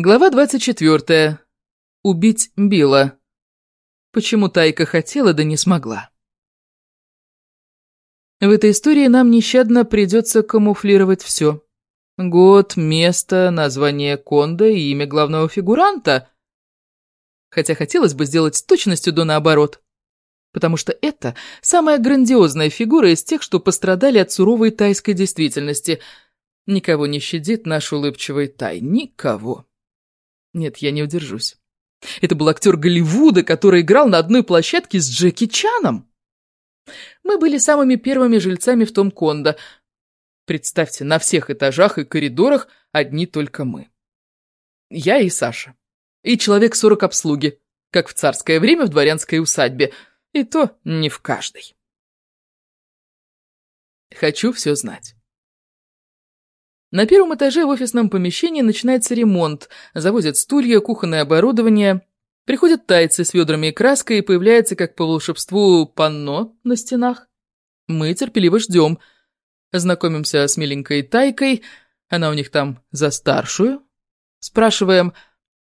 Глава 24. Убить Билла. Почему Тайка хотела, да не смогла. В этой истории нам нещадно придется камуфлировать все. Год, место, название Конда и имя главного фигуранта. Хотя хотелось бы сделать с точностью до наоборот. Потому что это самая грандиозная фигура из тех, что пострадали от суровой тайской действительности. Никого не щадит наш улыбчивый Тай. Никого. Нет, я не удержусь. Это был актер Голливуда, который играл на одной площадке с Джеки Чаном. Мы были самыми первыми жильцами в том кондо. Представьте, на всех этажах и коридорах одни только мы. Я и Саша. И человек сорок обслуги, как в царское время в дворянской усадьбе. И то не в каждой. Хочу все знать. На первом этаже в офисном помещении начинается ремонт, завозят стулья, кухонное оборудование, приходят тайцы с ведрами и краской, и появляется, как по волшебству, панно на стенах. Мы терпеливо ждем, знакомимся с миленькой Тайкой, она у них там за старшую. Спрашиваем,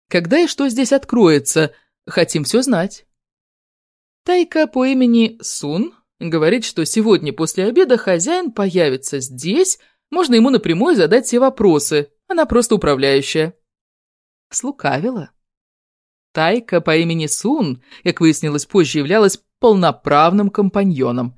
когда и что здесь откроется, хотим все знать. Тайка по имени Сун говорит, что сегодня после обеда хозяин появится здесь, можно ему напрямую задать все вопросы. Она просто управляющая. Слукавила. Тайка по имени Сун, как выяснилось позже, являлась полноправным компаньоном.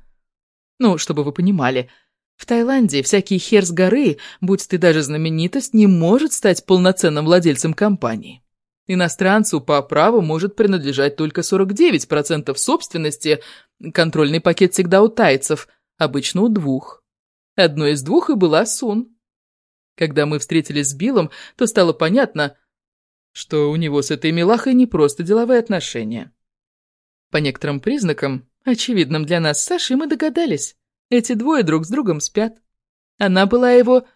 Ну, чтобы вы понимали, в Таиланде всякий хер с горы, будь ты даже знаменитость, не может стать полноценным владельцем компании. Иностранцу по праву может принадлежать только 49% собственности, контрольный пакет всегда у тайцев, обычно у двух. Одной из двух и была Сун. Когда мы встретились с Биллом, то стало понятно, что у него с этой милахой не просто деловые отношения. По некоторым признакам, очевидным для нас с Сашей, мы догадались. Эти двое друг с другом спят. Она была его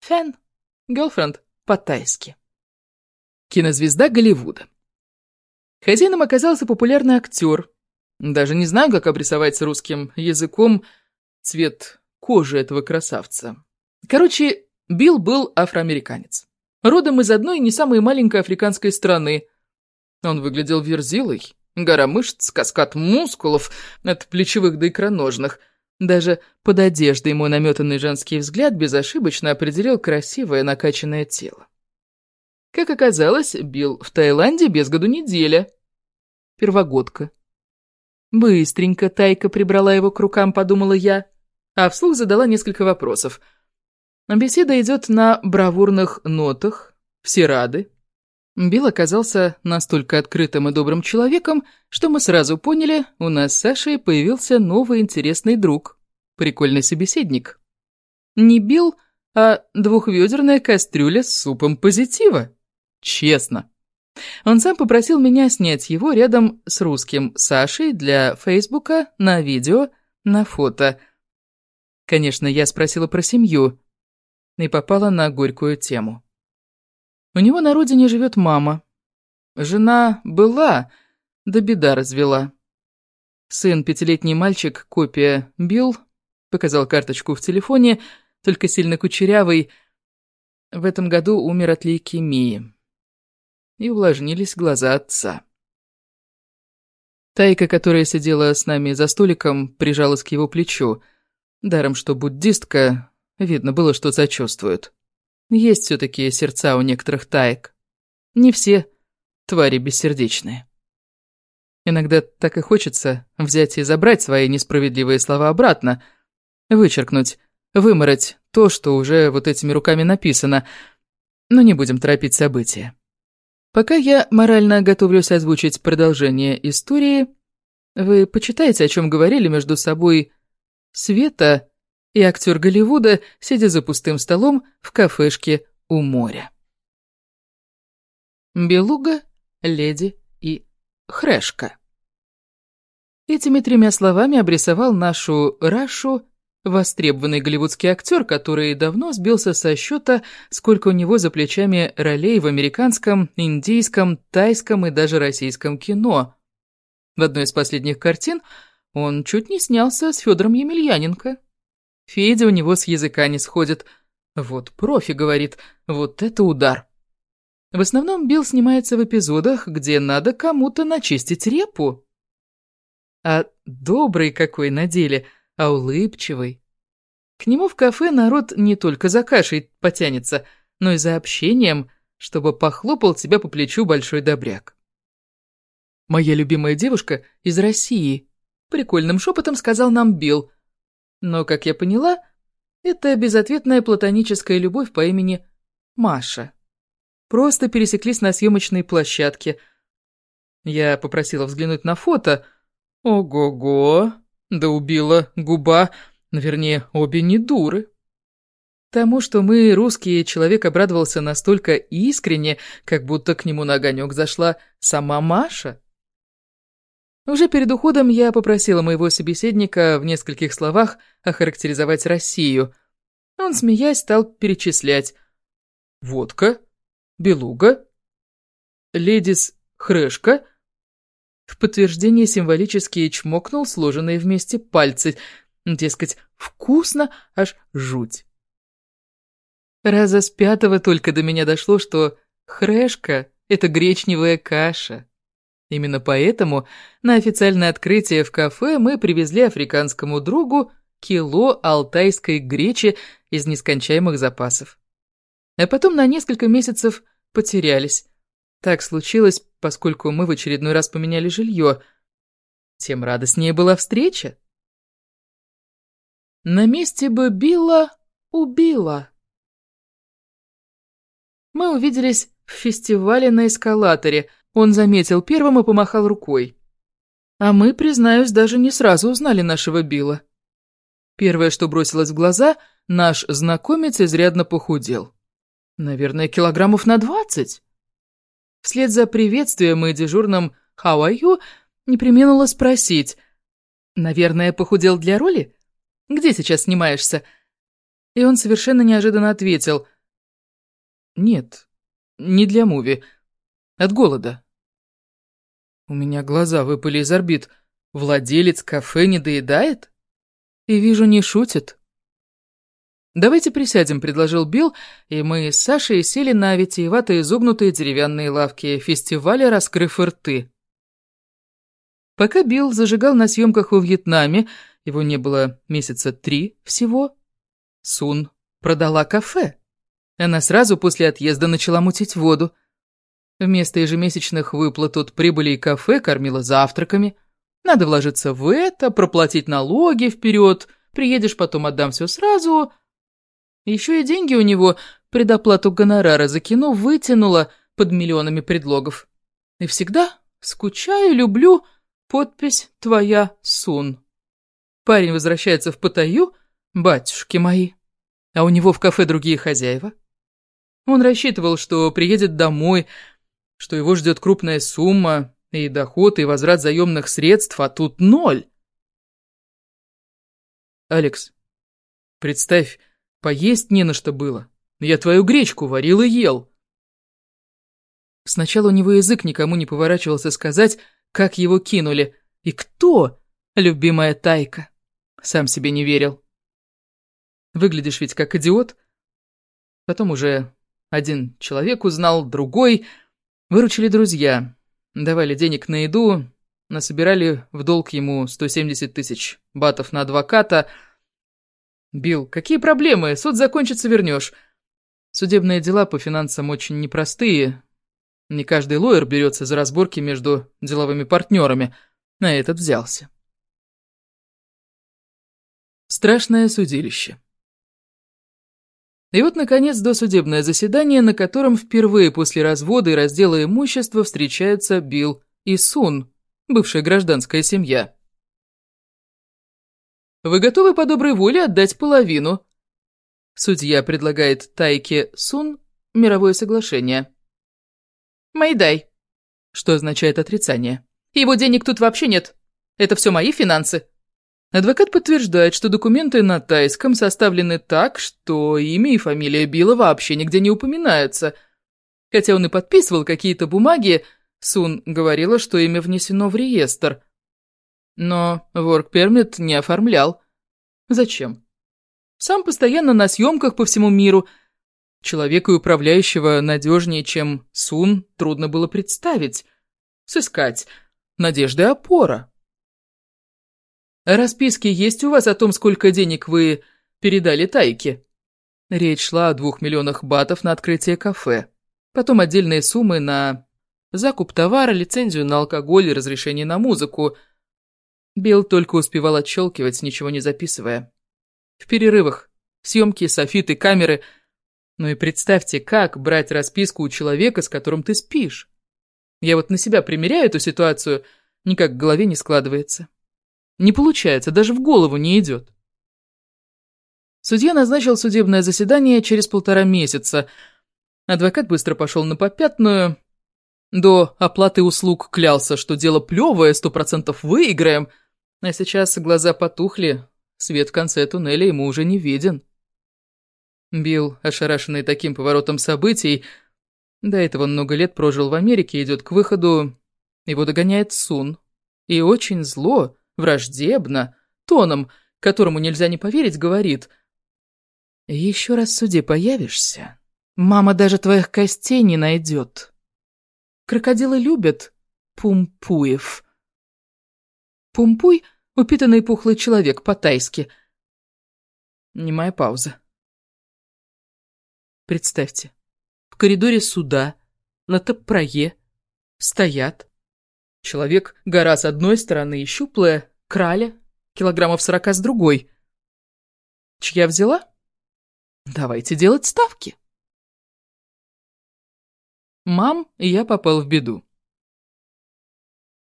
фэн, гелфренд по-тайски. Кинозвезда Голливуда. Хозяином оказался популярный актер. Даже не знаю, как обрисовать русским языком цвет кожи этого красавца. Короче, Билл был афроамериканец. Родом из одной не самой маленькой африканской страны. Он выглядел верзилой. Гора мышц, каскад мускулов от плечевых до икроножных. Даже под одеждой мой наметанный женский взгляд безошибочно определил красивое накачанное тело. Как оказалось, Билл в Таиланде без году неделя. Первогодка. Быстренько Тайка прибрала его к рукам, подумала я а вслух задала несколько вопросов. Беседа идет на бравурных нотах, все рады. Билл оказался настолько открытым и добрым человеком, что мы сразу поняли, у нас с Сашей появился новый интересный друг, прикольный собеседник. Не Билл, а двухведерная кастрюля с супом позитива. Честно. Он сам попросил меня снять его рядом с русским Сашей для Фейсбука на видео, на фото – Конечно, я спросила про семью и попала на горькую тему. У него на родине живет мама. Жена была, да беда развела. Сын, пятилетний мальчик, копия Билл, показал карточку в телефоне, только сильно кучерявый, в этом году умер от лейкемии. И увлажнились глаза отца. Тайка, которая сидела с нами за столиком, прижалась к его плечу – Даром, что буддистка, видно было, что сочувствует. Есть все-таки сердца у некоторых таек. Не все твари бессердечные. Иногда так и хочется взять и забрать свои несправедливые слова обратно, вычеркнуть, вымороть то, что уже вот этими руками написано, но не будем торопить события. Пока я морально готовлюсь озвучить продолжение истории, вы почитаете, о чем говорили между собой Света и актер Голливуда, сидя за пустым столом в кафешке у моря. Белуга, леди и хрешка. Этими тремя словами обрисовал нашу Рашу востребованный голливудский актер, который давно сбился со счета, сколько у него за плечами ролей в американском, индийском, тайском и даже российском кино. В одной из последних картин – он чуть не снялся с Федором Емельяненко. Федя у него с языка не сходит. Вот профи, говорит, вот это удар. В основном Билл снимается в эпизодах, где надо кому-то начистить репу. А добрый какой на деле, а улыбчивый. К нему в кафе народ не только за кашей потянется, но и за общением, чтобы похлопал тебя по плечу большой добряк. «Моя любимая девушка из России», — прикольным шепотом сказал нам Билл. Но, как я поняла, это безответная платоническая любовь по имени Маша. Просто пересеклись на съемочной площадке. Я попросила взглянуть на фото. Ого-го, да убила губа, вернее, обе не дуры. Тому, что мы, русские, человек обрадовался настолько искренне, как будто к нему на огонек зашла сама Маша. Уже перед уходом я попросила моего собеседника в нескольких словах охарактеризовать Россию. Он, смеясь, стал перечислять. «Водка», белуга, ледис хрышка. В подтверждение символически чмокнул сложенные вместе пальцы. Дескать, вкусно, аж жуть. Раза с пятого только до меня дошло, что хрешка — это гречневая каша. Именно поэтому на официальное открытие в кафе мы привезли африканскому другу кило алтайской гречи из нескончаемых запасов. А потом на несколько месяцев потерялись. Так случилось, поскольку мы в очередной раз поменяли жилье. Тем радостнее была встреча. На месте бы Билла убила. Мы увиделись в фестивале на эскалаторе. Он заметил первым и помахал рукой. А мы, признаюсь, даже не сразу узнали нашего Билла. Первое, что бросилось в глаза, наш знакомец изрядно похудел. Наверное, килограммов на двадцать. Вслед за приветствием и дежурным «How are you?» не применула спросить. «Наверное, похудел для роли? Где сейчас снимаешься?» И он совершенно неожиданно ответил. «Нет, не для муви. От голода». У меня глаза выпали из орбит. Владелец кафе не доедает? И вижу, не шутит. «Давайте присядем», — предложил Билл, и мы с Сашей сели на витиеватые изогнутые деревянные лавки фестиваля, раскрыв рты. Пока Билл зажигал на съемках во Вьетнаме, его не было месяца три всего, Сун продала кафе. Она сразу после отъезда начала мутить воду. Вместо ежемесячных выплат от прибыли и кафе кормила завтраками. Надо вложиться в это, проплатить налоги вперед, приедешь, потом отдам все сразу, еще и деньги у него, предоплату гонорара за кино, вытянула под миллионами предлогов. И всегда скучаю, люблю, подпись «Твоя Сун». Парень возвращается в Паттайю, батюшки мои, а у него в кафе другие хозяева. Он рассчитывал, что приедет домой, что его ждет крупная сумма, и доход, и возврат заемных средств, а тут ноль. Алекс, представь, Поесть не на что было. Я твою гречку варил и ел. Сначала у него язык никому не поворачивался сказать, как его кинули. И кто? Любимая Тайка. Сам себе не верил. Выглядишь ведь как идиот. Потом уже один человек узнал, другой. Выручили друзья. Давали денег на еду, насобирали в долг ему 170 тысяч батов на адвоката — «Билл, какие проблемы? Суд закончится, вернешь». Судебные дела по финансам очень непростые. Не каждый лоер берется за разборки между деловыми партнерами. На этот взялся. Страшное судилище. И вот, наконец, досудебное заседание, на котором впервые после развода и раздела имущества встречаются Билл и Сун, бывшая гражданская семья. Вы готовы по доброй воле отдать половину?» Судья предлагает Тайке Сун мировое соглашение. «Майдай», что означает отрицание. «Его денег тут вообще нет. Это все мои финансы». Адвокат подтверждает, что документы на тайском составлены так, что имя и фамилия Билла вообще нигде не упоминаются. Хотя он и подписывал какие-то бумаги, Сун говорила, что имя внесено в реестр – но ворк-пермит не оформлял. Зачем? Сам постоянно на съемках по всему миру. Человека управляющего надежнее, чем Сун, трудно было представить. Сыскать. Надежда и опора. Расписки есть у вас о том, сколько денег вы передали Тайке? Речь шла о двух миллионах батов на открытие кафе. Потом отдельные суммы на закуп товара, лицензию на алкоголь и разрешение на музыку. Билл только успевал отщелкивать, ничего не записывая. В перерывах съемки, софиты, камеры. Ну и представьте, как брать расписку у человека, с которым ты спишь. Я вот на себя примеряю эту ситуацию, никак в голове не складывается. Не получается, даже в голову не идет. Судья назначил судебное заседание через полтора месяца. Адвокат быстро пошел на попятную. До оплаты услуг клялся, что дело плевое, сто процентов выиграем. А сейчас глаза потухли, свет в конце туннеля ему уже не виден. Билл, ошарашенный таким поворотом событий, до этого он много лет прожил в Америке, идет к выходу, его догоняет Сун. И очень зло, враждебно, тоном, которому нельзя не поверить, говорит – еще раз в суде появишься, мама даже твоих костей не найдет. Крокодилы любят пумпуев. Пумпуй — упитанный пухлый человек по-тайски. Немая пауза. Представьте, в коридоре суда, на топрае, стоят. Человек, гора с одной стороны и щуплая, краля, килограммов сорока с другой. Чья взяла? Давайте делать ставки. Мам, я попал в беду.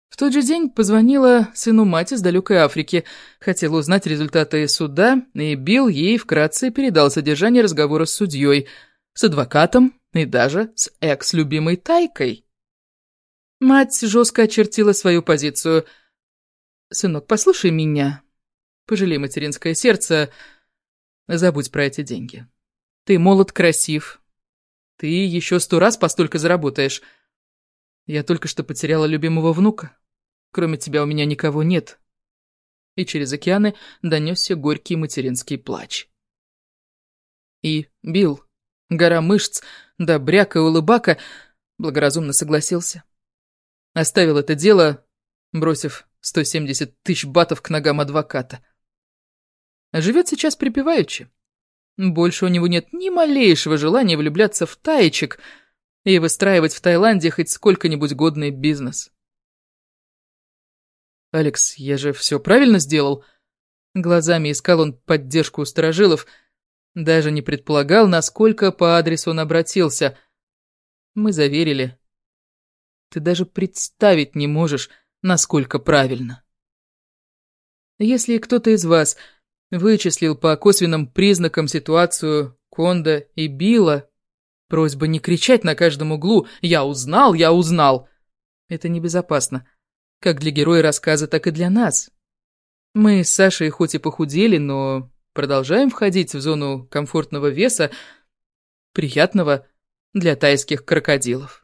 В тот же день позвонила сыну мать из далекой Африки, хотела узнать результаты суда, и Билл ей вкратце передал содержание разговора с судьей, с адвокатом и даже с экс-любимой Тайкой. Мать жестко очертила свою позицию. «Сынок, послушай меня. Пожалей материнское сердце. Забудь про эти деньги. Ты молод, красив. Ты еще сто раз постолько заработаешь. Я только что потеряла любимого внука. Кроме тебя у меня никого нет. И через океаны донесся горький материнский плач. И Билл, гора мышц, добряка и улыбака, благоразумно согласился. Оставил это дело, бросив 170 тысяч батов к ногам адвоката. Живет сейчас припеваючи. Больше у него нет ни малейшего желания влюбляться в таечек и выстраивать в Таиланде хоть сколько-нибудь годный бизнес. «Алекс, я же все правильно сделал?» Глазами искал он поддержку у сторожилов, даже не предполагал, насколько по адресу он обратился. Мы заверили. Ты даже представить не можешь, насколько правильно. Если кто-то из вас Вычислил по косвенным признакам ситуацию Конда и Билла. Просьба не кричать на каждом углу «Я узнал, я узнал!» Это небезопасно. Как для героя рассказа, так и для нас. Мы с Сашей хоть и похудели, но продолжаем входить в зону комфортного веса, приятного для тайских крокодилов.